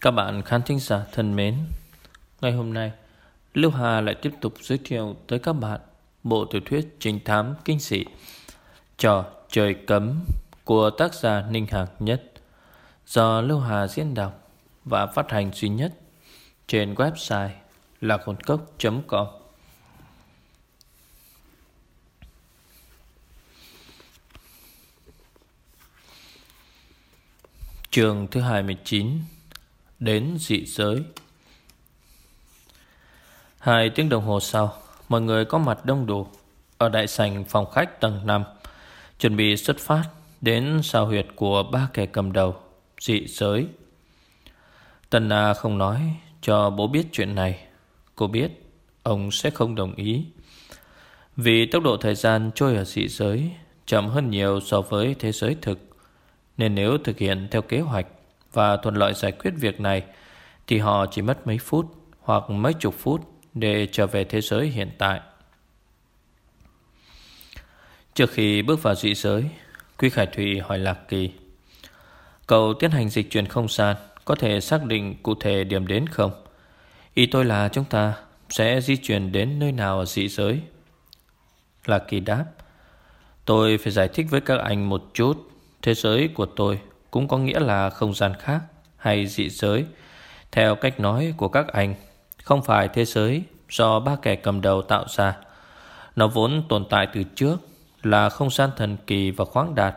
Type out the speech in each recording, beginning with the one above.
Các bạn khán thính giả thân mến, ngày hôm nay Lưu Hà lại tiếp tục giới thiệu tới các bạn bộ tiểu thuyết trinh thám kinh dị Trò trời cấm của tác giả Ninh Hạc Nhất do Lưu Hà diễn đọc và phát hành duy nhất trên website lạc hồn cốc.com. Trường thứ 29 Đến dị giới. Hai tiếng đồng hồ sau, Mọi người có mặt đông đủ Ở đại sảnh phòng khách tầng 5 Chuẩn bị xuất phát Đến sao huyệt của ba kẻ cầm đầu, Dị giới. Tần Na không nói cho bố biết chuyện này. Cô biết Ông sẽ không đồng ý. Vì tốc độ thời gian trôi ở dị giới Chậm hơn nhiều so với thế giới thực, Nên nếu thực hiện theo kế hoạch và thuận lợi giải quyết việc này, Thì họ chỉ mất mấy phút Hoặc mấy chục phút Để trở về thế giới hiện tại. Trước khi bước vào dị giới quy Khải Thụy hỏi Lạc Kỳ, Cậu tiến hành dịch chuyển không gian Có thể xác định cụ thể điểm đến không? Ý tôi là chúng ta Sẽ di chuyển đến nơi nào ở dị giới? Lạc Kỳ đáp, Tôi phải giải thích với các anh một chút. Thế giới của tôi cũng có nghĩa là không gian khác Hay dị giới Theo cách nói của các anh Không phải thế giới do ba kẻ cầm đầu tạo ra Nó vốn tồn tại từ trước Là không gian thần kỳ và khoáng đạt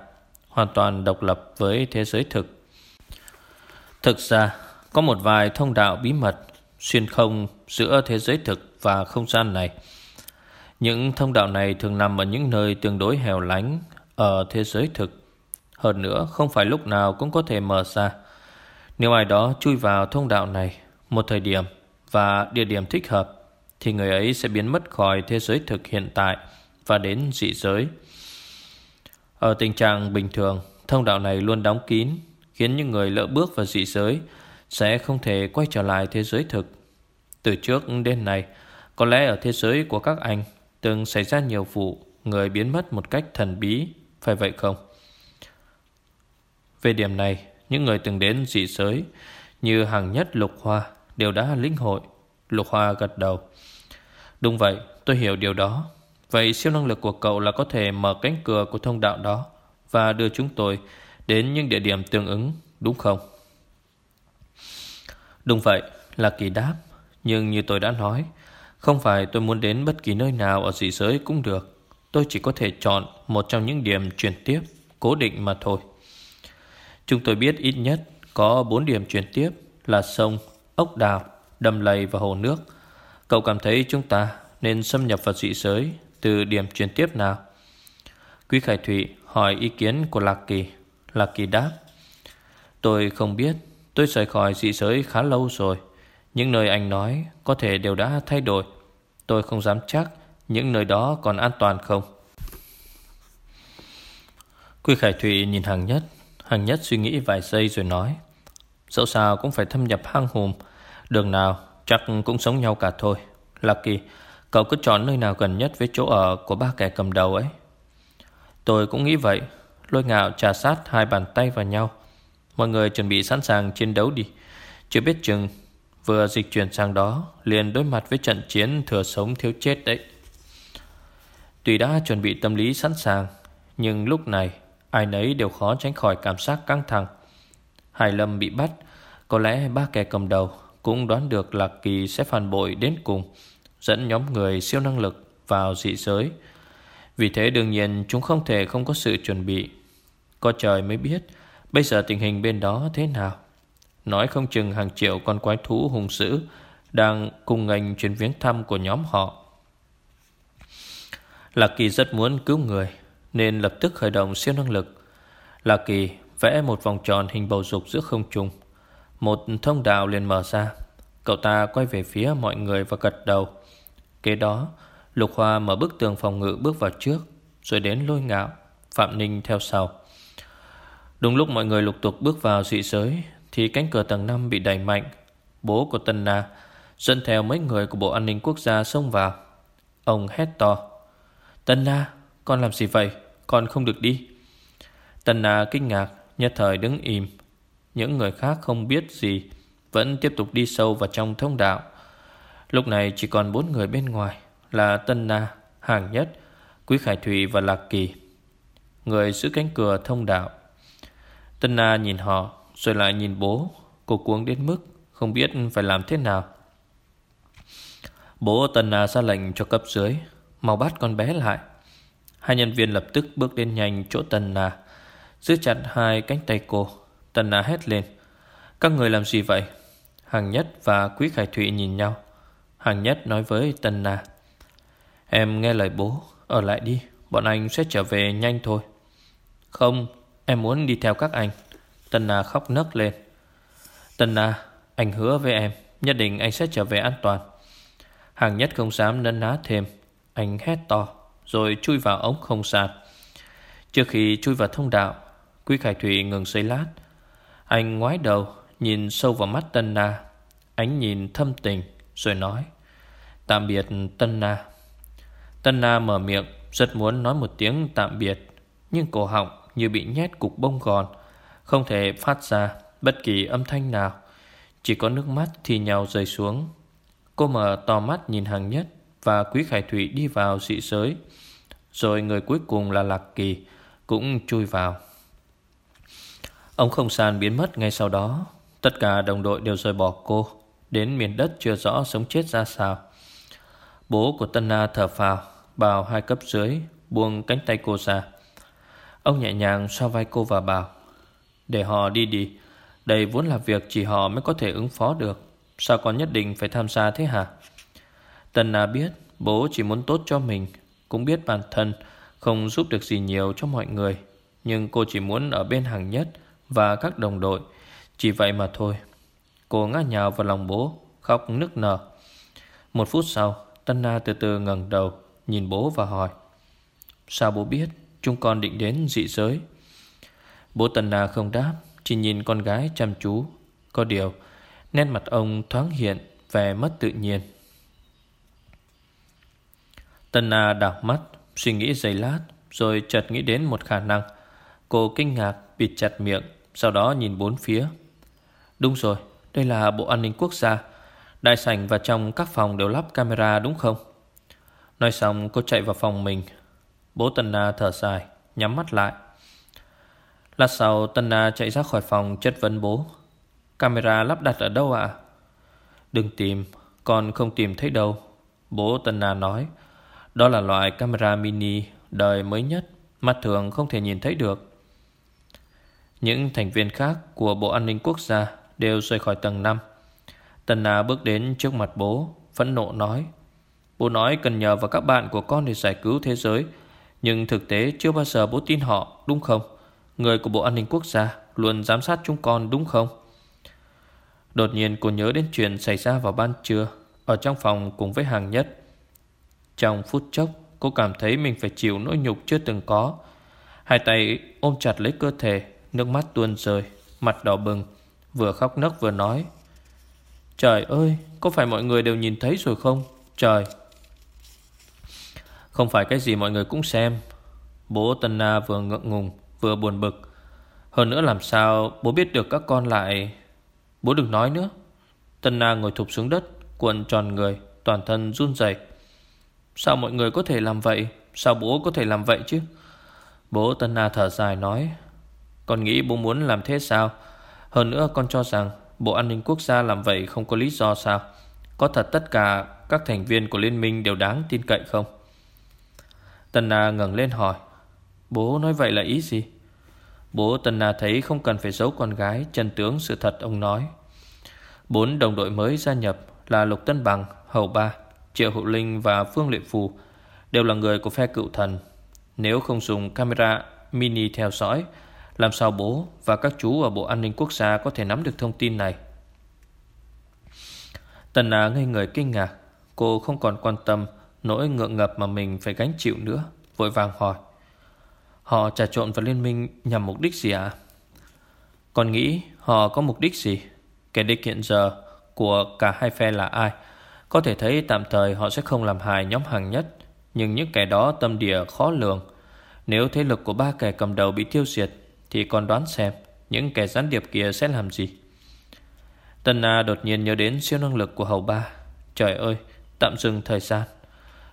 hoàn toàn độc lập với thế giới thực. Thực ra, có một vài thông đạo bí mật xuyên không giữa thế giới thực và không gian này. Những thông đạo này thường nằm ở những nơi tương đối hẻo lánh ở thế giới thực. Hơn nữa, không phải lúc nào cũng có thể mở ra. Nếu ai đó chui vào thông đạo này một thời điểm và địa điểm thích hợp, thì người ấy sẽ biến mất khỏi thế giới thực hiện tại và đến dị giới. Ở tình trạng bình thường, thông đạo này luôn đóng kín, khiến những người lỡ bước vào dị giới sẽ không thể quay trở lại thế giới thực. Từ trước đến nay, có lẽ ở thế giới của các anh từng xảy ra nhiều vụ người biến mất một cách thần bí, phải vậy không? Về điểm này, những người từng đến dị giới như hàng nhất lục hoa đều đã lĩnh hội. Lục hoa gật đầu. Đúng vậy, tôi hiểu điều đó. Vậy siêu năng lực của cậu là có thể mở cánh cửa của thông đạo đó và đưa chúng tôi đến những địa điểm tương ứng, đúng không? Đúng vậy, là kỳ đáp. Nhưng như tôi đã nói, không phải tôi muốn đến bất kỳ nơi nào ở dị giới cũng được. Tôi chỉ có thể chọn một trong những điểm chuyển tiếp, cố định mà thôi. Chúng tôi biết ít nhất có 4 điểm chuyển tiếp là sông, ốc đào, đầm lầy và hồ nước. Cậu cảm thấy chúng ta nên xâm nhập vào dị giới từ điểm chuyển tiếp nào? Quý Khải Thụy hỏi ý kiến của Lạc Kỳ. Lạc Kỳ đáp. Tôi không biết, tôi rời khỏi dị giới khá lâu rồi. Những nơi anh nói có thể đều đã thay đổi. Tôi không dám chắc những nơi đó còn an toàn không. Quý Khải Thụy nhìn hàng nhất. Hàng nhất suy nghĩ vài giây rồi nói. Dẫu sao cũng phải thâm nhập hang hùm. Đường nào chắc cũng sống nhau cả thôi. lucky, Cậu cứ chọn nơi nào gần nhất với chỗ ở của ba kẻ cầm đầu ấy Tôi cũng nghĩ vậy Lôi ngạo trà sát hai bàn tay vào nhau Mọi người chuẩn bị sẵn sàng chiến đấu đi Chưa biết chừng Vừa dịch chuyển sang đó, Liền đối mặt với trận chiến thừa sống thiếu chết đấy Tuy đã chuẩn bị tâm lý sẵn sàng, Nhưng lúc này Ai nấy đều khó tránh khỏi cảm giác căng thẳng Hải Lâm bị bắt, Có lẽ ba kẻ cầm đầu Cũng đoán được Lạc Kỳ sẽ phản bội đến cùng, dẫn nhóm người siêu năng lực vào dị giới. Vì thế đương nhiên chúng không thể không có sự chuẩn bị. Có trời mới biết bây giờ tình hình bên đó thế nào. Nói không chừng hàng triệu con quái thú hung dữ đang cùng ngành chuyến viếng thăm của nhóm họ. Lạc Kỳ rất muốn cứu người nên lập tức khởi động siêu năng lực. Lạc Kỳ vẽ một vòng tròn hình bầu dục giữa không trung. Một thông đạo liền mở ra. Cậu ta quay về phía mọi người và gật đầu. Kế đó, Lục Hoa mở bức tường phòng ngự bước vào trước, Rồi đến lôi ngạo, Phạm Ninh theo sau Đúng lúc mọi người lục tục bước vào dị giới, Thì cánh cửa tầng 5 bị đẩy mạnh Bố của Tân Na Dẫn theo mấy người của Bộ An ninh Quốc gia xông vào Ông hét to, Tân Na, con làm gì vậy con không được đi. Tần Na kinh ngạc Nhất thời đứng im. Những người khác không biết gì Vẫn tiếp tục đi sâu vào trong thông đạo. Lúc này chỉ còn bốn người bên ngoài Là Tân Na, Hàng Nhất Quý Khải Thụy và Lạc Kỳ Người giữ cánh cửa thông đạo. Tân Na nhìn họ Rồi lại nhìn bố. Cô cuống đến mức không biết phải làm thế nào. Bố Tân Na ra lệnh cho cấp dưới Mau bắt con bé lại. Hai nhân viên lập tức bước đến nhanh chỗ Tân Na. Giữ chặt hai cánh tay cô, Tân Na hét lên. Các người làm gì vậy? Hàng Nhất và Quý Khải Thụy nhìn nhau. Hàng Nhất nói với Tân Na. Em nghe lời bố, Ở lại đi, Bọn anh sẽ trở về nhanh thôi. Không, Em muốn đi theo các anh. Tân Na khóc nấc lên. Tân Na, Anh hứa với em, Nhất định anh sẽ trở về an toàn. Hàng Nhất không dám nấn ná thêm. Anh hét to. Rồi chui vào ống không sạc. Trước khi chui vào thông đạo, Quý Khải Thụy ngừng giây lát. Anh ngoái đầu, Nhìn sâu vào mắt Tân Na. Ánh nhìn thâm tình, Rồi nói, Tạm biệt, Tân Na. Tân Na mở miệng, Rất muốn nói một tiếng tạm biệt, Nhưng cổ họng như bị nhét cục bông gòn, Không thể phát ra Bất kỳ âm thanh nào. Chỉ có nước mắt thì nhau rơi xuống. Cô mở to mắt nhìn hàng nhất. Và Quý Khải Thủy đi vào dị giới. Rồi người cuối cùng là Lạc Kỳ Cũng chui vào. Ông không san biến mất ngay sau đó. Tất cả đồng đội đều rời bỏ cô, Đến miền đất chưa rõ sống chết ra sao. Bố của Tân Na thở phào Bảo hai cấp dưới, Buông cánh tay cô ra. Ông nhẹ nhàng xoa vai cô và bảo, Để họ đi đi, Đây vốn là việc chỉ họ mới có thể ứng phó được. Sao con nhất định phải tham gia thế hả? Tần Na biết Bố chỉ muốn tốt cho mình, Cũng biết bản thân Không giúp được gì nhiều cho mọi người, Nhưng cô chỉ muốn ở bên hàng nhất Và các đồng đội. Chỉ vậy mà thôi. Cô ngã nhào vào lòng bố, Khóc nức nở. Một phút sau, Tân Na từ từ ngẩng đầu, Nhìn bố và hỏi, Sao bố biết chúng con định đến dị giới? Bố Tân Na không đáp, Chỉ nhìn con gái chăm chú. Có điều, Nét mặt ông thoáng hiện, Vẻ mất tự nhiên. Tân Na đảo mắt, Suy nghĩ giây lát, Rồi chợt nghĩ đến một khả năng. Cô kinh ngạc, bịt chặt miệng, Sau đó nhìn bốn phía. Đúng rồi, đây là Bộ An ninh Quốc gia. Đại sảnh và trong các phòng đều lắp camera đúng không? Nói xong, cô chạy vào phòng mình. Bố Tân Na thở dài, Nhắm mắt lại. Lát sau, Tân Na chạy ra khỏi phòng chất vấn bố. Camera lắp đặt ở đâu ạ? Đừng tìm Con không tìm thấy đâu, Bố Tân Na nói. Đó là loại camera mini, đời mới nhất Mắt thường không thể nhìn thấy được. Những thành viên khác của Bộ An ninh Quốc gia Đều rời khỏi tầng 5 tần Na bước đến trước mặt bố, Phẫn nộ nói, Bố nói cần nhờ vào các bạn của con để giải cứu thế giới, Nhưng thực tế chưa bao giờ bố tin họ, đúng không? Người của Bộ An ninh Quốc gia Luôn giám sát chúng con, đúng không? Đột nhiên cô nhớ đến chuyện xảy ra vào ban trưa Ở trong phòng cùng với hàng nhất. Trong phút chốc, Cô cảm thấy mình phải chịu nỗi nhục chưa từng có. Hai tay ôm chặt lấy cơ thể, Nước mắt tuôn rơi, Mặt đỏ bừng, Vừa khóc nấc vừa nói. Trời ơi, Có phải mọi người đều nhìn thấy rồi không? Trời. Không phải cái gì mọi người cũng xem. Bố Tân Na vừa ngượng ngùng, Vừa buồn bực. Hơn nữa làm sao bố biết được các con lại Bố đừng nói nữa. Tân Na ngồi thụp xuống đất, Cuộn tròn người, Toàn thân run rẩy. Sao mọi người có thể làm vậy? Sao bố có thể làm vậy chứ? Bố Tân Na thở dài nói Con nghĩ bố muốn làm thế sao? Hơn nữa con cho rằng Bộ An ninh Quốc gia làm vậy không có lý do sao. Có thật tất cả các thành viên của liên minh đều đáng tin cậy không? Tân Na ngẩng lên hỏi Bố nói vậy là ý gì? Bố Tân Na thấy không cần phải giấu con gái Chân tướng sự thật ông nói. Bốn đồng đội mới gia nhập Là Lục Tân Bằng, Hậu Ba Triệu Hữu Linh và Phương Lệ Phù Đều là người của phe cựu thần Nếu không dùng camera mini theo dõi, Làm sao bố và các chú ở Bộ An ninh Quốc gia Có thể nắm được thông tin này Tần Á ngây người kinh ngạc Cô không còn quan tâm Nỗi ngượng ngập mà mình phải gánh chịu nữa, Vội vàng hỏi Họ trà trộn vào liên minh nhằm mục đích gì ạ? À? Còn nghĩ họ có mục đích gì? Kẻ địch hiện giờ của cả hai phe là ai? Có thể thấy tạm thời họ sẽ không làm hại nhóm hàng nhất, Nhưng những kẻ đó tâm địa khó lường. Nếu thế lực của ba kẻ cầm đầu bị tiêu diệt, Thì còn đoán xem Những kẻ gián điệp kia sẽ làm gì. Tân Na đột nhiên nhớ đến siêu năng lực của hầu ba. Trời ơi, Tạm dừng thời gian.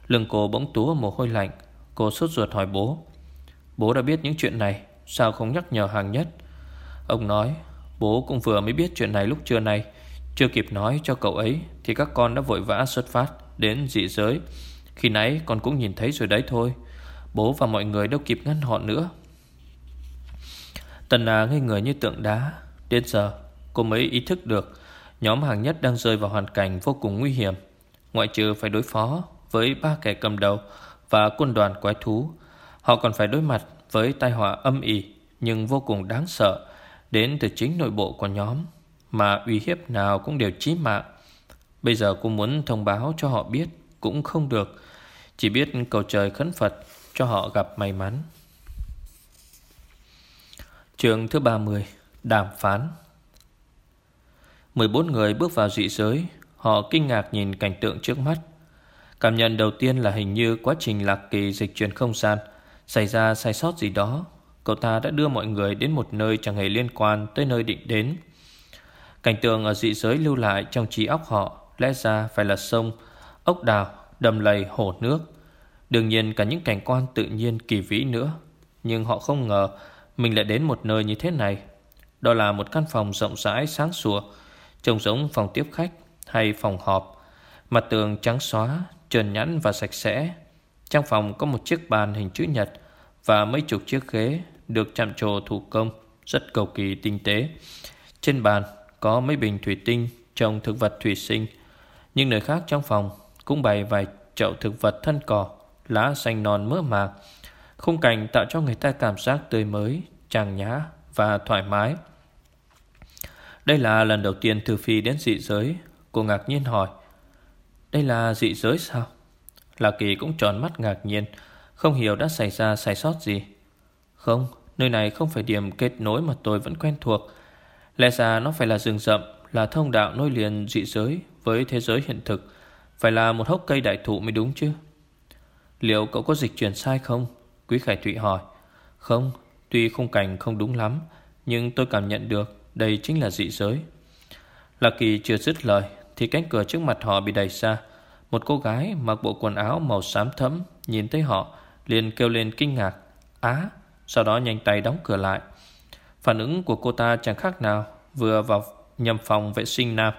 Lưng cô bỗng túa mồ hôi lạnh. Cô sốt ruột hỏi bố. Bố đã biết những chuyện này, Sao không nhắc nhở hàng nhất? Ông nói, Bố cũng vừa mới biết chuyện này lúc trưa nay. Chưa kịp nói cho cậu ấy, Thì các con đã vội vã xuất phát Đến dị giới. Khi nãy con cũng nhìn thấy rồi đấy thôi. Bố và mọi người đâu kịp ngăn họ nữa. Tần à ngây người như tượng đá. Đến giờ, cô mới ý thức được Nhóm hàng nhất đang rơi vào hoàn cảnh vô cùng nguy hiểm. Ngoại trừ phải đối phó Với ba kẻ cầm đầu Và quân đoàn quái thú, Họ còn phải đối mặt với tai họa âm ỉ Nhưng vô cùng đáng sợ Đến từ chính nội bộ của nhóm. Mà uy hiếp nào cũng đều chí mạng. Bây giờ cô muốn thông báo cho họ biết Cũng không được. Chỉ biết cầu trời khấn Phật Cho họ gặp may mắn. Trường thứ 30 Đàm phán. 14 người bước vào dị giới, Họ kinh ngạc nhìn cảnh tượng trước mắt. Cảm nhận đầu tiên là hình như quá trình lạc kỳ dịch chuyển không gian, Xảy ra sai sót gì đó. Cậu ta đã đưa mọi người đến một nơi chẳng hề liên quan tới nơi định đến. Cảnh tượng ở dị giới lưu lại trong trí óc họ Lẽ ra phải là sông, ốc đào, đầm lầy, hồ nước. Đương nhiên cả những cảnh quan tự nhiên kỳ vĩ nữa Nhưng họ không ngờ mình lại đến một nơi như thế này. Đó là một căn phòng rộng rãi sáng sủa Trông giống phòng tiếp khách hay phòng họp. Mặt tường trắng xóa, trơn nhẵn và sạch sẽ. Trong phòng có một chiếc bàn hình chữ nhật Và mấy chục chiếc ghế được chạm trổ thủ công Rất cầu kỳ tinh tế. Trên bàn có mấy bình thủy tinh trồng thực vật thủy sinh Nhưng nơi khác trong phòng cũng bày vài chậu thực vật thân cỏ Lá xanh non mỡ màng Khung cảnh tạo cho người ta cảm giác tươi mới, trang nhã và thoải mái. Đây là lần đầu tiên Thư Phi đến dị giới. Cô ngạc nhiên hỏi. Đây là dị giới sao? Lạc Kỳ cũng tròn mắt ngạc nhiên. Không hiểu đã xảy ra sai sót gì. Không, nơi này không phải điểm kết nối mà tôi vẫn quen thuộc. Lẽ ra nó phải là rừng rậm, là thông đạo nối liền dị giới với thế giới hiện thực. Phải là một hốc cây đại thụ mới đúng chứ. Liệu cậu có dịch chuyển sai không? Quý Khải Thụy hỏi Không, tuy khung cảnh không đúng lắm Nhưng tôi cảm nhận được Đây chính là dị giới Lạc Kỳ chưa dứt lời Thì cánh cửa trước mặt họ bị đẩy ra Một cô gái mặc bộ quần áo màu xám thẫm Nhìn thấy họ liền kêu lên kinh ngạc Á Sau đó nhanh tay đóng cửa lại Phản ứng của cô ta chẳng khác nào Vừa vào nhầm phòng vệ sinh nam.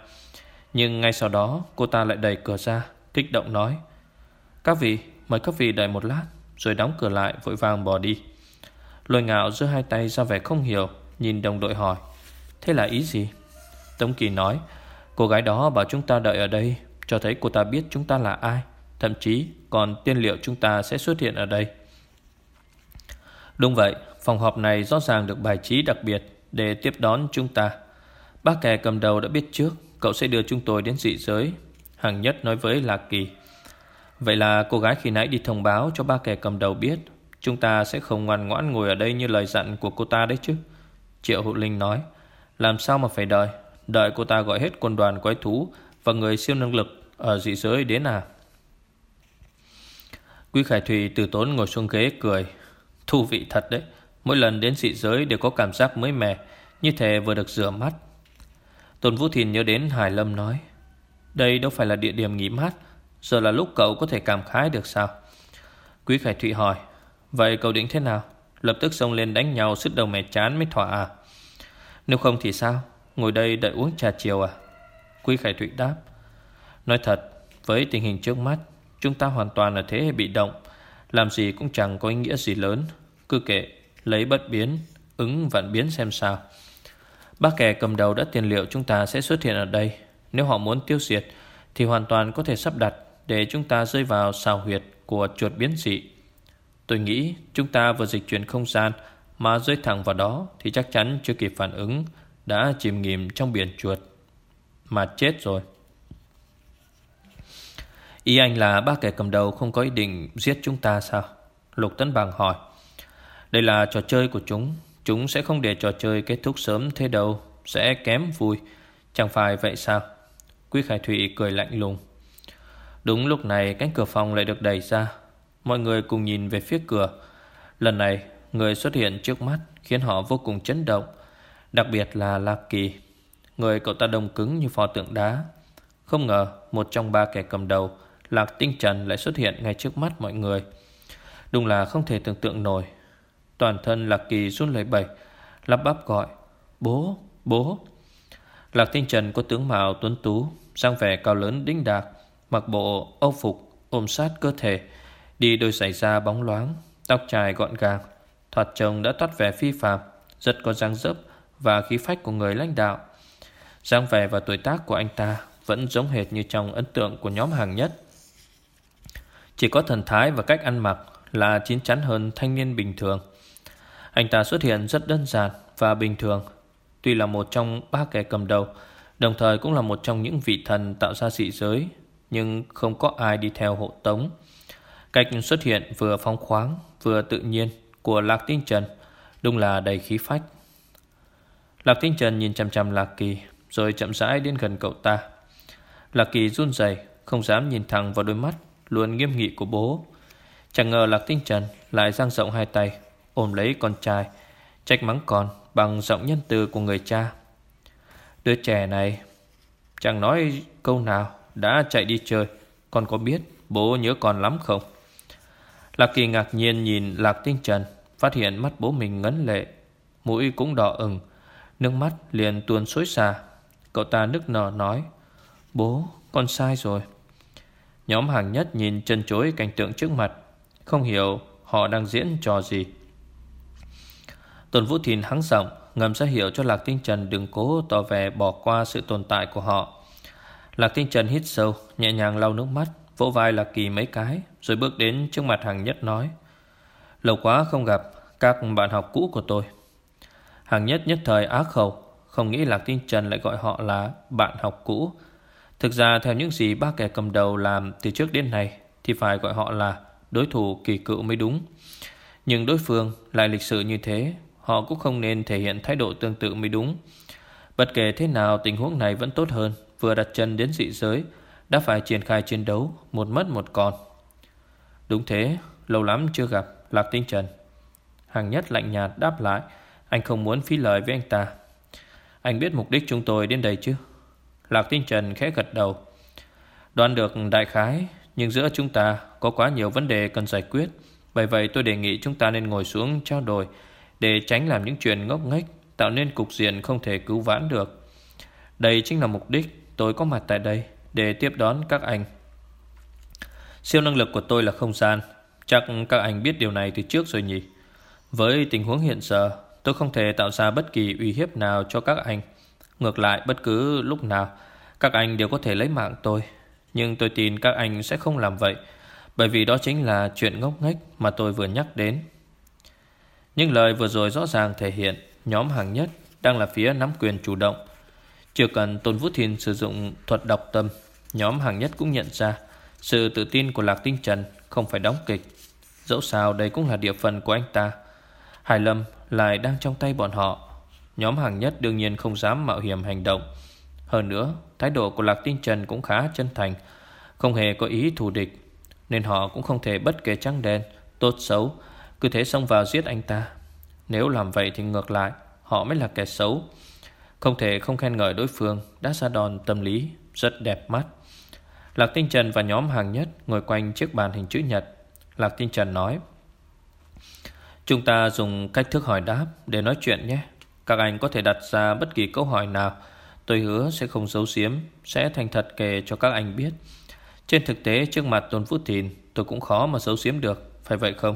Nhưng ngay sau đó, cô ta lại đẩy cửa ra, Kích động nói, Các vị, mời các vị đợi một lát, rồi đóng cửa lại, vội vàng bỏ đi. Lôi ngạo giữa hai tay ra vẻ không hiểu, Nhìn đồng đội hỏi, Thế là ý gì? Tống Kỳ nói, Cô gái đó bảo chúng ta đợi ở đây, Cho thấy cô ta biết chúng ta là ai, Thậm chí còn tiên liệu chúng ta sẽ xuất hiện ở đây. Đúng vậy Phòng họp này rõ ràng được bài trí đặc biệt Để tiếp đón chúng ta. Bác kẻ cầm đầu đã biết trước, Cậu sẽ đưa chúng tôi đến dị giới Hằng nhất nói với Lạc Kỳ. Vậy là cô gái khi nãy đi thông báo cho ba kẻ cầm đầu biết, Chúng ta sẽ không ngoan ngoãn ngồi ở đây như lời dặn của cô ta đấy chứ? Triệu Hữu Linh nói, Làm sao mà phải đợi? Đợi cô ta gọi hết quân đoàn quái thú Và người siêu năng lực ở dị giới đến à? Quý Khải Thùy từ tốn ngồi xuống ghế cười, Thú vị thật đấy. Mỗi lần đến dị giới đều có cảm giác mới mẻ, Như thể vừa được rửa mắt. Tôn Vũ Thìn nhớ đến Hải Lâm nói, Đây đâu phải là địa điểm nghỉ mát, Giờ là lúc cậu có thể cảm khái được sao? Quý Khải Thụy hỏi, Vậy cậu định thế nào? Lập tức xông lên đánh nhau, sứt đầu mẹ chán mới thỏa à. Nếu không thì sao? Ngồi đây đợi uống trà chiều à? Quý Khải Thụy đáp, Nói thật, Với tình hình trước mắt, Chúng ta hoàn toàn là thế hệ bị động, Làm gì cũng chẳng có ý nghĩa gì lớn. Cứ kệ Lấy bất biến, Ứng vạn biến xem sao Bác kẻ cầm đầu đã tiền liệu chúng ta sẽ xuất hiện ở đây Nếu họ muốn tiêu diệt, Thì hoàn toàn có thể sắp đặt để chúng ta rơi vào xào huyệt của chuột biến dị. Tôi nghĩ chúng ta vừa dịch chuyển không gian mà rơi thẳng vào đó thì chắc chắn chưa kịp phản ứng, đã chìm nghỉm trong biển chuột mà chết rồi. Ý anh là ba kẻ cầm đầu không có ý định giết chúng ta sao? Lục Tấn Bằng hỏi. Đây là trò chơi của chúng. Chúng sẽ không để trò chơi kết thúc sớm thế đâu. Sẽ kém vui. Chẳng phải vậy sao? Quý Khải Thụy cười lạnh lùng. Đúng lúc này, cánh cửa phòng lại được đẩy ra Mọi người cùng nhìn về phía cửa Lần này, người xuất hiện trước mắt Khiến họ vô cùng chấn động, Đặc biệt là Lạc Kỳ Người cậu ta đông cứng như pho tượng đá Không ngờ một trong ba kẻ cầm đầu, Lạc Tinh Trần lại xuất hiện ngay trước mắt mọi người Đúng là không thể tưởng tượng nổi Toàn thân Lạc Kỳ run lời bẩy Lắp bắp gọi Bố, bố. Lạc Thanh Trần có tướng mạo tuấn tú Sang vẻ cao lớn đĩnh đạc Mặc bộ âu phục ôm sát cơ thể Đi đôi giày da bóng loáng Tóc dài gọn gàng Thoạt trông đã toát vẻ phi phàm Rất có dáng dấp và khí phách của người lãnh đạo. Dáng vẻ và tuổi tác của anh ta Vẫn giống hệt như trong ấn tượng của nhóm hàng nhất. Chỉ có thần thái và cách ăn mặc Là chín chắn hơn thanh niên bình thường. Anh ta xuất hiện rất đơn giản và bình thường. Tuy là một trong ba kẻ cầm đầu, Đồng thời cũng là một trong những vị thần tạo ra dị giới, Nhưng không có ai đi theo hộ tống. Cách xuất hiện vừa phong khoáng, Vừa tự nhiên Của Lạc Tinh Trần, Đúng là đầy khí phách. Lạc Tinh Trần nhìn chăm chăm Lạc Kỳ, Rồi chậm rãi đến gần cậu ta. Lạc Kỳ run rẩy, Không dám nhìn thẳng vào đôi mắt, Luôn nghiêm nghị của bố. Chẳng ngờ Lạc Tinh Trần lại dang rộng hai tay Ôm lấy con trai, Trách mắng con bằng giọng nhân từ của người cha. Đứa trẻ này Chẳng nói câu nào, Đã chạy đi chơi. Con có biết bố nhớ con lắm không? Lạc Kỳ ngạc nhiên nhìn Lạc Tinh Trần, Phát hiện mắt bố mình ngấn lệ, Mũi cũng đỏ ửng, Nước mắt liền tuôn xối xả. Cậu ta nức nở nói, Bố, con sai rồi. Nhóm hàng nhất nhìn chân chối cảnh tượng trước mặt, Không hiểu họ đang diễn trò gì. Tôn Vũ Thìn hắng giọng, Ngầm ra hiệu cho Lạc Tinh Trần đừng cố tỏ vẻ bỏ qua sự tồn tại của họ. Lạc Tinh Trần hít sâu, Nhẹ nhàng lau nước mắt, Vỗ vai Lạc Kỳ mấy cái, Rồi bước đến trước mặt hàng nhất nói, Lâu quá không gặp, các bạn học cũ của tôi. Hàng nhất nhất thời á khẩu, Không nghĩ Lạc Tinh Trần lại gọi họ là bạn học cũ. Thực ra theo những gì ba kẻ cầm đầu làm từ trước đến nay, Thì phải gọi họ là đối thủ kỳ cựu mới đúng. Nhưng đối phương lại lịch sự như thế Họ cũng không nên thể hiện thái độ tương tự mới đúng. Bất kể thế nào, tình huống này vẫn tốt hơn. Vừa đặt chân đến dị giới, Đã phải triển khai chiến đấu, Một mất một còn. Đúng thế, Lâu lắm chưa gặp Lạc Tinh Trần. Hàng nhất lạnh nhạt đáp lại, Anh không muốn phí lời với anh ta. Anh biết mục đích chúng tôi đến đây chứ? Lạc Tinh Trần khẽ gật đầu. Đoán được đại khái, Nhưng giữa chúng ta có quá nhiều vấn đề cần giải quyết. Bởi vậy tôi đề nghị chúng ta nên ngồi xuống trao đổi để tránh làm những chuyện ngốc nghếch, Tạo nên cục diện không thể cứu vãn được. Đây chính là mục đích tôi có mặt tại đây Để tiếp đón các anh. Siêu năng lực của tôi là không gian. Chắc các anh biết điều này từ trước rồi nhỉ? Với tình huống hiện giờ, Tôi không thể tạo ra bất kỳ uy hiếp nào cho các anh. Ngược lại, bất cứ lúc nào, Các anh đều có thể lấy mạng tôi. Nhưng tôi tin các anh sẽ không làm vậy, Bởi vì đó chính là chuyện ngốc nghếch Mà tôi vừa nhắc đến. Nhưng lời vừa rồi rõ ràng thể hiện Nhóm hàng nhất đang là phía nắm quyền chủ động. Chưa cần Tôn Vũ Thiên sử dụng thuật đọc tâm, Nhóm hàng nhất cũng nhận ra Sự tự tin của Lạc Tinh Trần Không phải đóng kịch. Dẫu sao đây cũng là địa phận của anh ta, Hải Lâm lại đang trong tay bọn họ. Nhóm hàng nhất đương nhiên không dám mạo hiểm hành động. Hơn nữa, Thái độ của Lạc Tinh Trần cũng khá chân thành, Không hề có ý thù địch, Nên họ cũng không thể bất kể trắng đen, Tốt xấu cứ thế xông vào giết anh ta. Nếu làm vậy thì ngược lại, Họ mới là kẻ xấu. Không thể không khen ngợi đối phương, Đã ra đòn tâm lý rất đẹp mắt. Lạc Tinh Trần và nhóm hàng nhất Ngồi quanh chiếc bàn hình chữ nhật. Lạc Tinh Trần nói, Chúng ta dùng cách thức hỏi đáp Để nói chuyện nhé. Các anh có thể đặt ra bất kỳ câu hỏi nào, Tôi hứa sẽ không giấu giếm, Sẽ thành thật kể cho các anh biết. Trên thực tế, trước mặt Tôn Phú Thìn, Tôi cũng khó mà giấu giếm được, Phải vậy không?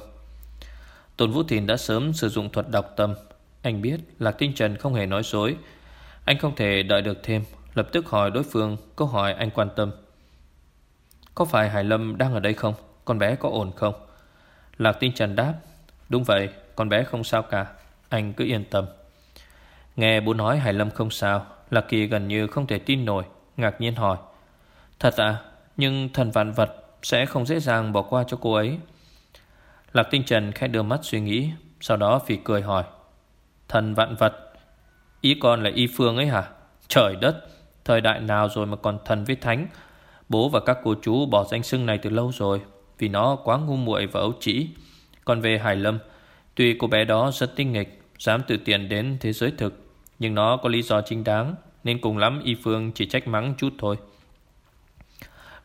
Tôn Vũ Thìn đã sớm sử dụng thuật đọc tâm. Anh biết Lạc Tinh Trần không hề nói dối. Anh không thể đợi được thêm. Lập tức hỏi đối phương câu hỏi anh quan tâm. Có phải Hải Lâm đang ở đây không? Con bé có ổn không? Lạc Tinh Trần đáp. Đúng vậy, con bé không sao cả. Anh cứ yên tâm. Nghe bố nói Hải Lâm không sao, Lạc Kỳ gần như không thể tin nổi, Ngạc nhiên hỏi. Thật à Nhưng thần vạn vật sẽ không dễ dàng bỏ qua cho cô ấy. Lạc Tinh Trần khẽ đưa mắt suy nghĩ, Sau đó phì cười hỏi. Thần vạn vật, Ý con là y phương ấy hả? Trời đất, Thời đại nào rồi mà còn thần với thánh? Bố và các cô chú bỏ danh xưng này từ lâu rồi, Vì nó quá ngu muội và ấu trĩ. Còn về Hải Lâm, Tuy cô bé đó rất tinh nghịch, Dám tự tiện đến thế giới thực, Nhưng nó có lý do chính đáng, Nên cùng lắm Y Phương chỉ trách mắng chút thôi.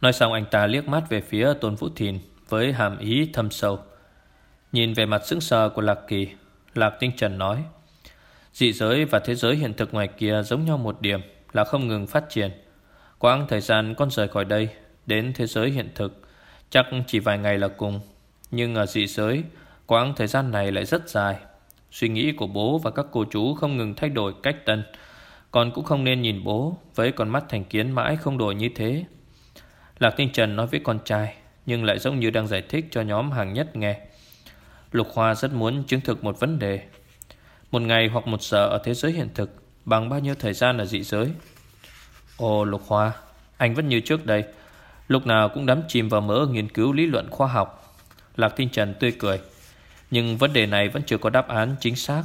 Nói xong anh ta liếc mắt về phía Tôn Vũ Thìn Với hàm ý thâm sâu. Nhìn về mặt sững sờ của Lạc Kỳ, Lạc Tinh Trần nói, Dị giới và thế giới hiện thực ngoài kia giống nhau một điểm Là không ngừng phát triển. Quãng thời gian con rời khỏi đây Đến thế giới hiện thực Chắc chỉ vài ngày là cùng, Nhưng ở dị giới, Quãng thời gian này lại rất dài. Suy nghĩ của bố và các cô chú không ngừng thay đổi cách tân, Con cũng không nên nhìn bố Với con mắt thành kiến mãi không đổi như thế. Lạc Tinh Trần nói với con trai, Nhưng lại giống như đang giải thích cho nhóm hàng nhất nghe. Lục Hoa rất muốn chứng thực một vấn đề. Một ngày hoặc một giờ ở thế giới hiện thực, Bằng bao nhiêu thời gian ở dị giới? Ồ Lục Hoa, Anh vẫn như trước đây. Lúc nào cũng đắm chìm vào mớ nghiên cứu lý luận khoa học. Lạc Tinh Trần tươi cười. Nhưng vấn đề này vẫn chưa có đáp án chính xác.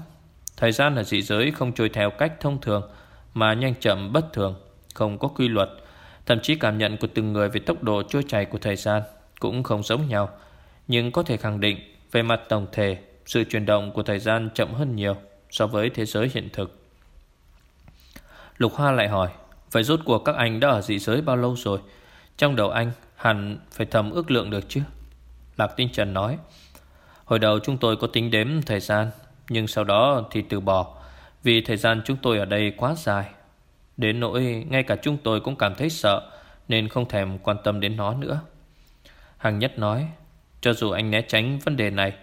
Thời gian ở dị giới không trôi theo cách thông thường, Mà nhanh chậm bất thường, Không có quy luật. Thậm chí cảm nhận của từng người về tốc độ trôi chảy của thời gian Cũng không giống nhau. Nhưng có thể khẳng định về mặt tổng thể, Sự chuyển động của thời gian chậm hơn nhiều So với thế giới hiện thực. Lục Hoa lại hỏi, Vậy rốt cuộc các anh đã ở dị giới bao lâu rồi? Trong đầu anh, hẳn phải thầm ước lượng được chứ? Lạc Tinh Trần nói, Hồi đầu chúng tôi có tính đếm thời gian, Nhưng sau đó thì từ bỏ, Vì thời gian chúng tôi ở đây quá dài. Đến nỗi ngay cả chúng tôi cũng cảm thấy sợ, Nên không thèm quan tâm đến nó nữa. Hằng Nhất nói cho dù anh né tránh vấn đề này,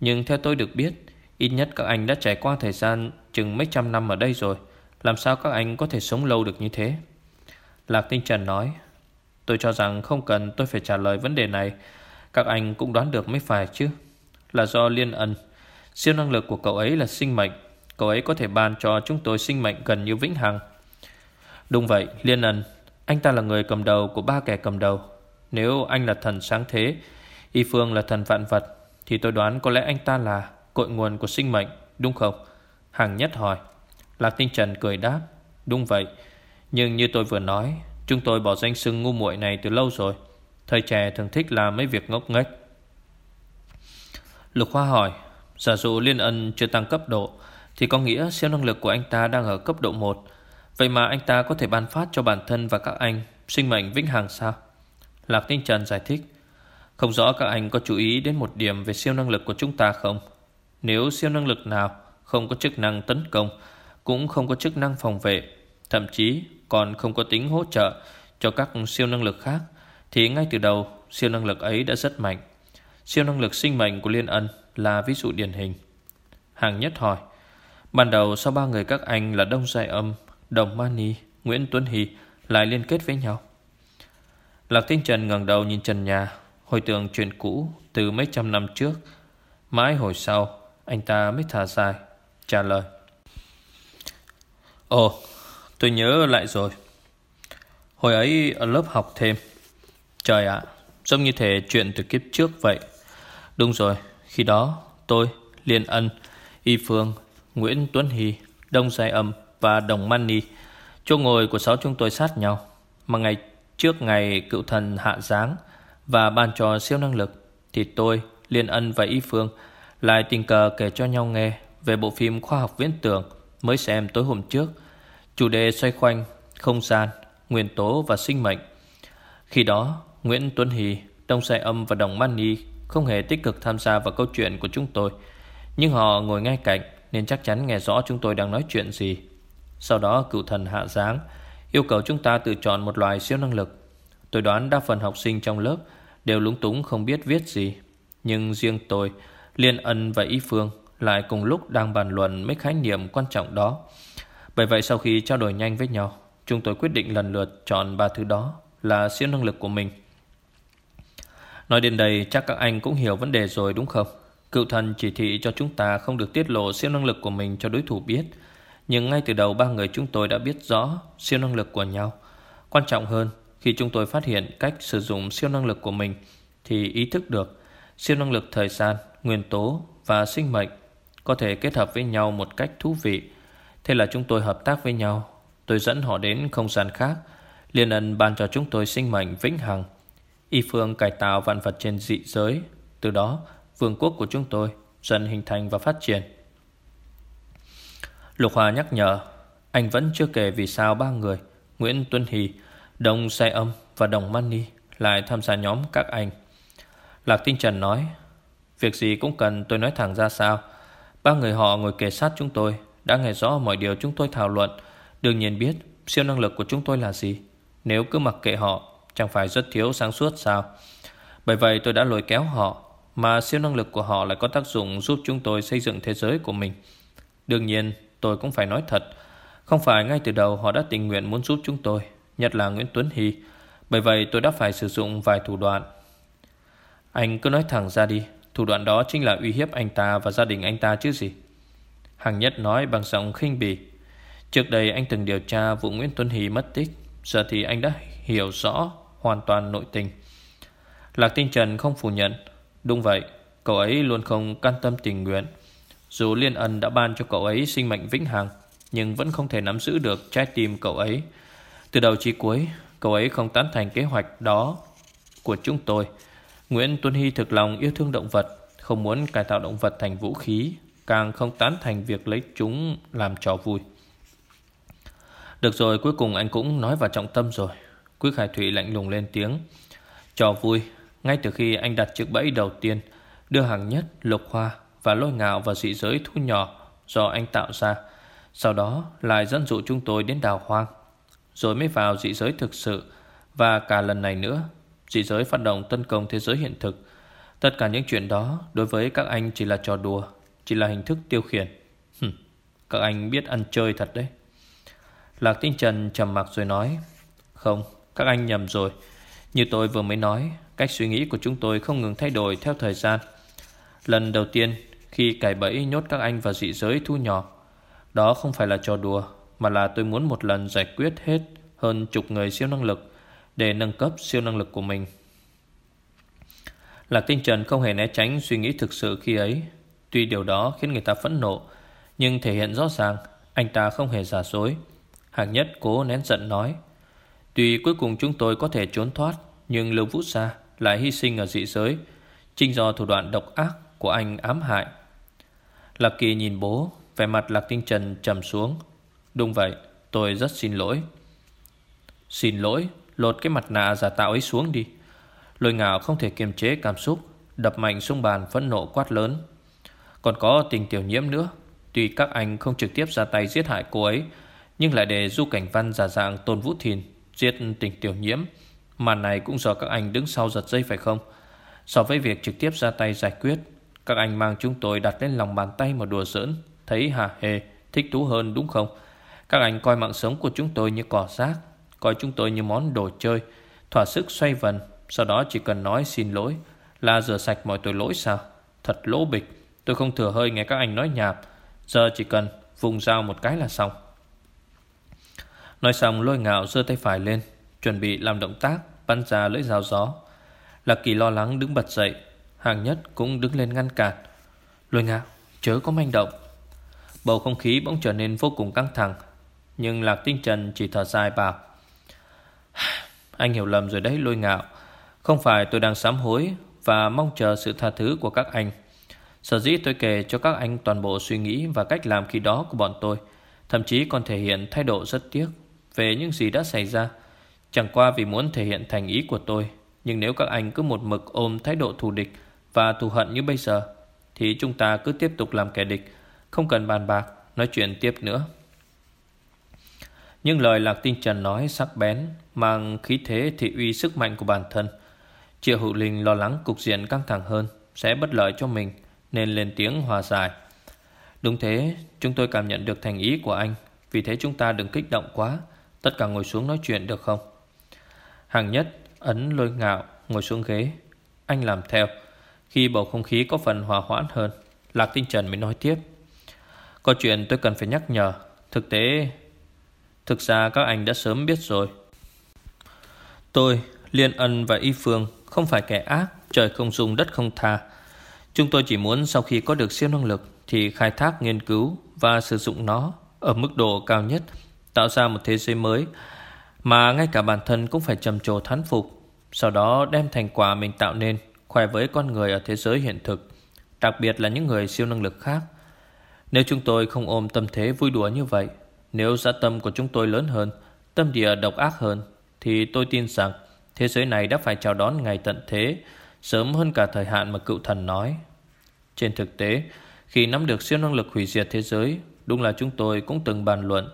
Nhưng theo tôi được biết, Ít nhất các anh đã trải qua thời gian Chừng mấy trăm năm ở đây rồi, Làm sao các anh có thể sống lâu được như thế? Lạc Tinh Trần nói, Tôi cho rằng không cần tôi phải trả lời vấn đề này, Các anh cũng đoán được mới phải chứ. Là do liên ân, Siêu năng lực của cậu ấy là sinh mệnh, Cậu ấy có thể ban cho chúng tôi sinh mệnh gần như vĩnh hằng. Đúng vậy, Liên ân, Anh ta là người cầm đầu của ba kẻ cầm đầu. Nếu anh là thần sáng thế Y Phương là thần vạn vật, Thì tôi đoán có lẽ anh ta là cội nguồn của sinh mệnh, Đúng không? Hàng nhất hỏi. Lạc Tinh Trần cười đáp. Đúng vậy. Nhưng như tôi vừa nói, Chúng tôi bỏ danh xưng ngu muội này từ lâu rồi. Thời trẻ thường thích làm mấy việc ngốc nghếch. Lục Hoa hỏi, Giả dụ Liên Ân chưa tăng cấp độ, Thì có nghĩa siêu năng lực của anh ta đang ở cấp độ 1 Vậy mà anh ta có thể ban phát cho bản thân và các anh Sinh mệnh vĩnh hằng sao? Lạc Tinh Trần giải thích. Không rõ các anh có chú ý đến một điểm Về siêu năng lực của chúng ta không? Nếu siêu năng lực nào Không có chức năng tấn công Cũng không có chức năng phòng vệ Thậm chí còn không có tính hỗ trợ Cho các siêu năng lực khác Thì ngay từ đầu siêu năng lực ấy đã rất mạnh. Siêu năng lực sinh mệnh của Liên Ân Là ví dụ điển hình. Hàng nhất hỏi Ban đầu sau ba người các anh là Đông Giai Âm Đồng Mani, Nguyễn Tuấn Hy lại liên kết với nhau. Lạc Tinh Trần ngẩng đầu nhìn trần nhà, hồi tưởng chuyện cũ từ mấy trăm năm trước. Mãi hồi sau, anh ta mới thả dài, trả lời. Ồ, tôi nhớ lại rồi. Hồi ấy ở lớp học thêm. Trời ạ, giống như thể chuyện từ kiếp trước vậy. Đúng rồi, khi đó tôi, Liên Ân, Y Phương, Nguyễn Tuấn Hy, Đông Giai Âm và đồng Manny, Chỗ ngồi của sáu chúng tôi sát nhau. Mà ngày trước ngày cựu thần hạ giáng và ban cho siêu năng lực thì tôi, Liên Ân và Y Phương lại tình cờ kể cho nhau nghe về bộ phim khoa học viễn tưởng mới xem tối hôm trước. Chủ đề xoay quanh không gian, nguyên tố và sinh mệnh. Khi đó, Nguyễn Tuấn Hì, Đông Sai Âm và Đồng Mani không hề tích cực tham gia vào câu chuyện của chúng tôi. Nhưng họ ngồi ngay cạnh nên chắc chắn nghe rõ chúng tôi đang nói chuyện gì. Sau đó cựu thần hạ giáng Yêu cầu chúng ta tự chọn một loài siêu năng lực Tôi đoán đa phần học sinh trong lớp Đều lúng túng không biết viết gì. Nhưng riêng tôi Liên ân và Y Phương Lại cùng lúc đang bàn luận mấy khái niệm quan trọng đó. Bởi vậy sau khi trao đổi nhanh với nhau Chúng tôi quyết định lần lượt chọn ba thứ đó Là siêu năng lực của mình. Nói đến đây chắc các anh cũng hiểu vấn đề rồi đúng không? Cựu thần chỉ thị cho chúng ta không được tiết lộ siêu năng lực của mình cho đối thủ biết. Nhưng ngay từ đầu ba người chúng tôi đã biết rõ siêu năng lực của nhau. Quan trọng hơn, khi chúng tôi phát hiện cách sử dụng siêu năng lực của mình thì ý thức được siêu năng lực thời gian, nguyên tố và sinh mệnh có thể kết hợp với nhau một cách thú vị. Thế là chúng tôi hợp tác với nhau. Tôi dẫn họ đến không gian khác. Liên ân ban cho chúng tôi sinh mệnh vĩnh hằng. Y phương cải tạo vạn vật trên dị giới. Từ đó, vương quốc của chúng tôi dần hình thành và phát triển. Lục Hòa nhắc nhở Anh vẫn chưa kể vì sao ba người Nguyễn Tuân Hì, Đồng Sai Âm và Đồng Mani lại tham gia nhóm các anh. Lạc Tinh Trần nói, Việc gì cũng cần tôi nói thẳng ra sao? Ba người họ ngồi kề sát chúng tôi, Đã nghe rõ mọi điều chúng tôi thảo luận. Đương nhiên biết siêu năng lực của chúng tôi là gì. Nếu cứ mặc kệ họ, Chẳng phải rất thiếu sáng suốt sao? Bởi vậy tôi đã lôi kéo họ, Mà siêu năng lực của họ lại có tác dụng Giúp chúng tôi xây dựng thế giới của mình. Đương nhiên, tôi cũng phải nói thật, Không phải ngay từ đầu họ đã tình nguyện muốn giúp chúng tôi. Nhất là Nguyễn Tuấn Hy. Bởi vậy tôi đã phải sử dụng vài thủ đoạn. Anh cứ nói thẳng ra đi, Thủ đoạn đó chính là uy hiếp anh ta Và gia đình anh ta chứ gì? Hằng Nhất nói bằng giọng khinh bỉ. Trước đây anh từng điều tra vụ Nguyễn Tuấn Hy mất tích, Giờ thì anh đã hiểu rõ Hoàn toàn nội tình. Lạc Tinh Trần không phủ nhận. Đúng vậy, Cậu ấy luôn không can tâm tình nguyện. Dù Liên Ân đã ban cho cậu ấy sinh mệnh vĩnh hằng, Nhưng vẫn không thể nắm giữ được trái tim cậu ấy. Từ đầu chí cuối Cậu ấy không tán thành kế hoạch đó Của chúng tôi. Nguyễn tuân Hy thực lòng yêu thương động vật Không muốn cải tạo động vật thành vũ khí Càng không tán thành việc lấy chúng làm trò vui. Được rồi cuối cùng anh cũng nói vào trọng tâm rồi. Quý Khải Thủy lạnh lùng lên tiếng Trò vui Ngay từ khi anh đặt chiếc bẫy đầu tiên Đưa hàng nhất, lục hoa Và lôi ngạo vào dị giới thu nhỏ Do anh tạo ra Sau đó lại dẫn dụ chúng tôi đến đào hoang. Rồi mới vào dị giới thực sự Và cả lần này nữa Dị giới phát động tấn công thế giới hiện thực. Tất cả những chuyện đó Đối với các anh chỉ là trò đùa Chỉ là hình thức tiêu khiển. Hừm, Các anh biết ăn chơi thật đấy. Lạc Tinh Trần trầm mặc rồi nói Không, các anh nhầm rồi. Như tôi vừa mới nói Cách suy nghĩ của chúng tôi không ngừng thay đổi theo thời gian. Lần đầu tiên Khi cải bẫy nhốt các anh vào dị giới thu nhỏ Đó không phải là trò đùa mà là tôi muốn một lần giải quyết hết Hơn chục người siêu năng lực để nâng cấp siêu năng lực của mình. Lạc Tinh Trần không hề né tránh suy nghĩ thực sự khi ấy. Tuy điều đó khiến người ta phẫn nộ, nhưng thể hiện rõ ràng anh ta không hề giả dối. Hạng nhất cố nén giận nói. Tuy cuối cùng chúng tôi có thể trốn thoát, nhưng Lưu Vũ Sa lại hy sinh ở dị giới, chính do thủ đoạn độc ác của anh ám hại. Lạc Kỳ nhìn bố, vẻ mặt Lạc Tinh Trần trầm xuống. Đúng vậy, tôi rất xin lỗi. Xin lỗi, Lột cái mặt nạ giả tạo ấy xuống đi. Lôi ngạo không thể kiềm chế cảm xúc Đập mạnh xuống bàn phẫn nộ quát lớn. Còn có tình tiểu nhiễm nữa. Tuy các anh không trực tiếp ra tay giết hại cô ấy Nhưng lại để du cảnh văn giả dạng Tôn Vũ Thìn Giết tình tiểu nhiễm Màn này cũng do các anh đứng sau giật dây phải không? So với việc trực tiếp ra tay giải quyết Các anh mang chúng tôi đặt lên lòng bàn tay mà đùa giỡn Thấy hà hề Thích thú hơn đúng không? Các anh coi mạng sống của chúng tôi như cỏ rác, Coi chúng tôi như món đồ chơi, Thỏa sức xoay vần, Sau đó chỉ cần nói xin lỗi Là rửa sạch mọi tội lỗi sao? Thật lỗ bịch. Tôi không thừa hơi nghe các anh nói nhảm. Giờ chỉ cần vùng dao một cái là xong. Nói xong, lôi ngạo giơ tay phải lên, Chuẩn bị làm động tác, Bắn ra lưỡi dao gió. Lạc kỳ lo lắng đứng bật dậy, Hàng nhất cũng đứng lên ngăn cản. Lôi ngạo, chớ có manh động. Bầu không khí bỗng trở nên vô cùng căng thẳng. Nhưng Lạc Tinh Trần chỉ thở dài bảo, anh hiểu lầm rồi đấy, lôi ngạo. Không phải tôi đang sám hối Và mong chờ sự tha thứ của các anh. Sở dĩ tôi kể cho các anh toàn bộ suy nghĩ Và cách làm khi đó của bọn tôi, Thậm chí còn thể hiện thái độ rất tiếc Về những gì đã xảy ra. Chẳng qua vì muốn thể hiện thành ý của tôi, Nhưng nếu các anh cứ một mực ôm thái độ thù địch Và thù hận như bây giờ, Thì chúng ta cứ tiếp tục làm kẻ địch, Không cần bàn bạc, Nói chuyện tiếp nữa nhưng lời Lạc Tinh Trần nói sắc bén, Mang khí thế thị uy sức mạnh của bản thân. Triệu Hữu Linh lo lắng cục diện căng thẳng hơn, Sẽ bất lợi cho mình, Nên lên tiếng hòa giải. Đúng thế, chúng tôi cảm nhận được thành ý của anh, Vì thế chúng ta đừng kích động quá, Tất cả ngồi xuống nói chuyện được không? Hàng nhất ấn lôi ngạo, Ngồi xuống ghế. Anh làm theo, Khi bầu không khí có phần hòa hoãn hơn, Lạc Tinh Trần mới nói tiếp. Có chuyện tôi cần phải nhắc nhở, Thực tế Thực ra các anh đã sớm biết rồi. Tôi, Liên Ân và Y Phương Không phải kẻ ác Trời không dung đất không tha. Chúng tôi chỉ muốn sau khi có được siêu năng lực Thì khai thác nghiên cứu Và sử dụng nó Ở mức độ cao nhất Tạo ra một thế giới mới Mà ngay cả bản thân cũng phải trầm trồ thán phục Sau đó đem thành quả mình tạo nên Khoe với con người ở thế giới hiện thực Đặc biệt là những người siêu năng lực khác. Nếu chúng tôi không ôm tâm thế vui đùa như vậy nếu giá tâm của chúng tôi lớn hơn, Tâm địa độc ác hơn, Thì tôi tin rằng Thế giới này đã phải chào đón ngày tận thế, Sớm hơn cả thời hạn mà cựu thần nói. Trên thực tế, Khi nắm được siêu năng lực hủy diệt thế giới, Đúng là chúng tôi cũng từng bàn luận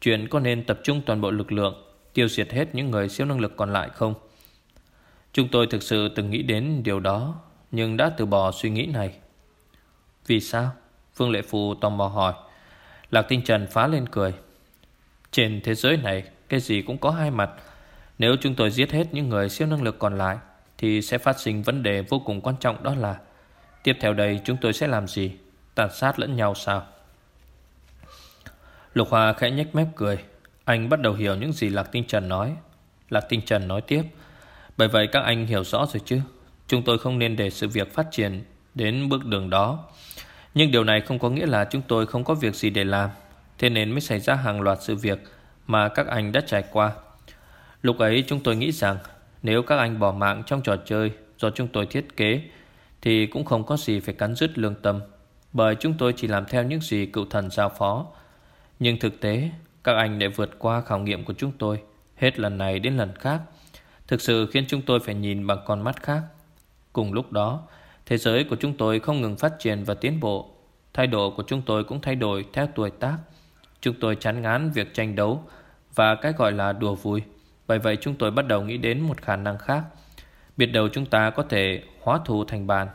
Chuyện có nên tập trung toàn bộ lực lượng, Tiêu diệt hết những người siêu năng lực còn lại không. Chúng tôi thực sự từng nghĩ đến điều đó, Nhưng đã từ bỏ suy nghĩ này. Vì sao? Phương Lệ Phù tò mò hỏi. Lạc Tinh Trần phá lên cười. Trên thế giới này, Cái gì cũng có hai mặt. Nếu chúng tôi giết hết những người siêu năng lực còn lại, Thì sẽ phát sinh vấn đề vô cùng quan trọng đó là, Tiếp theo đây chúng tôi sẽ làm gì? Tàn sát lẫn nhau sao? Lục Hoa khẽ nhếch mép cười. Anh bắt đầu hiểu những gì Lạc Tinh Trần nói. Lạc Tinh Trần nói tiếp. Bởi vậy các anh hiểu rõ rồi chứ. Chúng tôi không nên để sự việc phát triển Đến bước đường đó. Nhưng điều này không có nghĩa là chúng tôi không có việc gì để làm. Thế nên mới xảy ra hàng loạt sự việc Mà các anh đã trải qua. Lúc ấy chúng tôi nghĩ rằng Nếu các anh bỏ mạng trong trò chơi Do chúng tôi thiết kế, Thì cũng không có gì phải cắn rứt lương tâm, Bởi chúng tôi chỉ làm theo những gì cựu thần giao phó. Nhưng thực tế, Các anh đã vượt qua khảo nghiệm của chúng tôi, Hết lần này đến lần khác. Thực sự khiến chúng tôi phải nhìn bằng con mắt khác. Cùng lúc đó Thế giới của chúng tôi không ngừng phát triển và tiến bộ. Thái độ của chúng tôi cũng thay đổi theo tuổi tác. Chúng tôi chán ngán việc tranh đấu Và cái gọi là đùa vui. Bởi vậy chúng tôi bắt đầu nghĩ đến một khả năng khác. Biết đầu chúng ta có thể hóa thù thành bàn.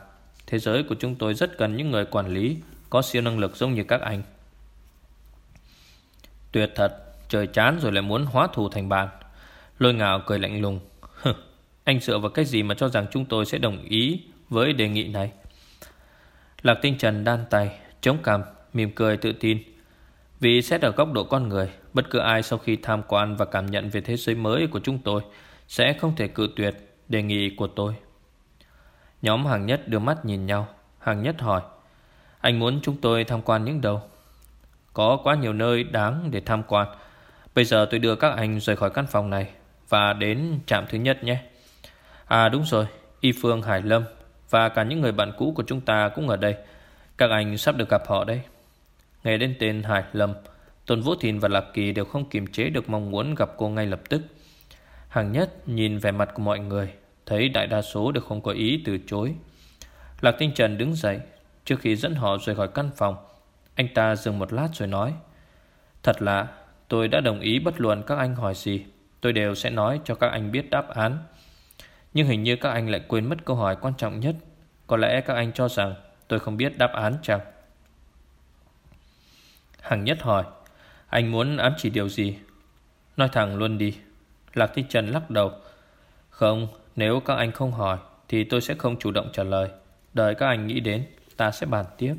Thế giới của chúng tôi rất cần những người quản lý, Có siêu năng lực giống như các anh. Tuyệt thật, Trời chán rồi lại muốn hóa thù thành bàn. Lôi ngạo cười lạnh lùng. Anh dựa vào cái gì mà cho rằng chúng tôi sẽ đồng ý với đề nghị này. Lạc tinh trần đan tay, Chống cằm, mỉm cười tự tin. Vì xét ở góc độ con người, Bất cứ ai sau khi tham quan và cảm nhận về thế giới mới của chúng tôi Sẽ không thể cự tuyệt đề nghị của tôi. Nhóm hàng nhất đưa mắt nhìn nhau, Hàng nhất hỏi, Anh muốn chúng tôi tham quan những đâu? Có quá nhiều nơi đáng để tham quan. Bây giờ tôi đưa các anh rời khỏi căn phòng này Và đến trạm thứ nhất nhé. À đúng rồi, Y Phương Hải Lâm. Và cả những người bạn cũ của chúng ta cũng ở đây. Các anh sắp được gặp họ đây Nghe đến tên Hải Lâm, Tôn Vũ Thìn và Lạc Kỳ đều không kiềm chế được mong muốn gặp cô ngay lập tức. Hàng nhất nhìn vẻ mặt của mọi người, Thấy đại đa số đều không có ý từ chối. Lạc Tinh Trần đứng dậy, Trước khi dẫn họ rời khỏi căn phòng, anh ta dừng một lát rồi nói, Thật là, tôi đã đồng ý bất luận các anh hỏi gì. Tôi đều sẽ nói cho các anh biết đáp án. Nhưng hình như các anh lại quên mất câu hỏi quan trọng nhất. Có lẽ các anh cho rằng tôi không biết đáp án chăng? Hằng nhất hỏi, Anh muốn ám chỉ điều gì? Nói thẳng luôn đi. Lạc Thi Trần lắc đầu, Không, nếu các anh không hỏi Thì tôi sẽ không chủ động trả lời. Đợi các anh nghĩ đến, Ta sẽ bàn tiếp.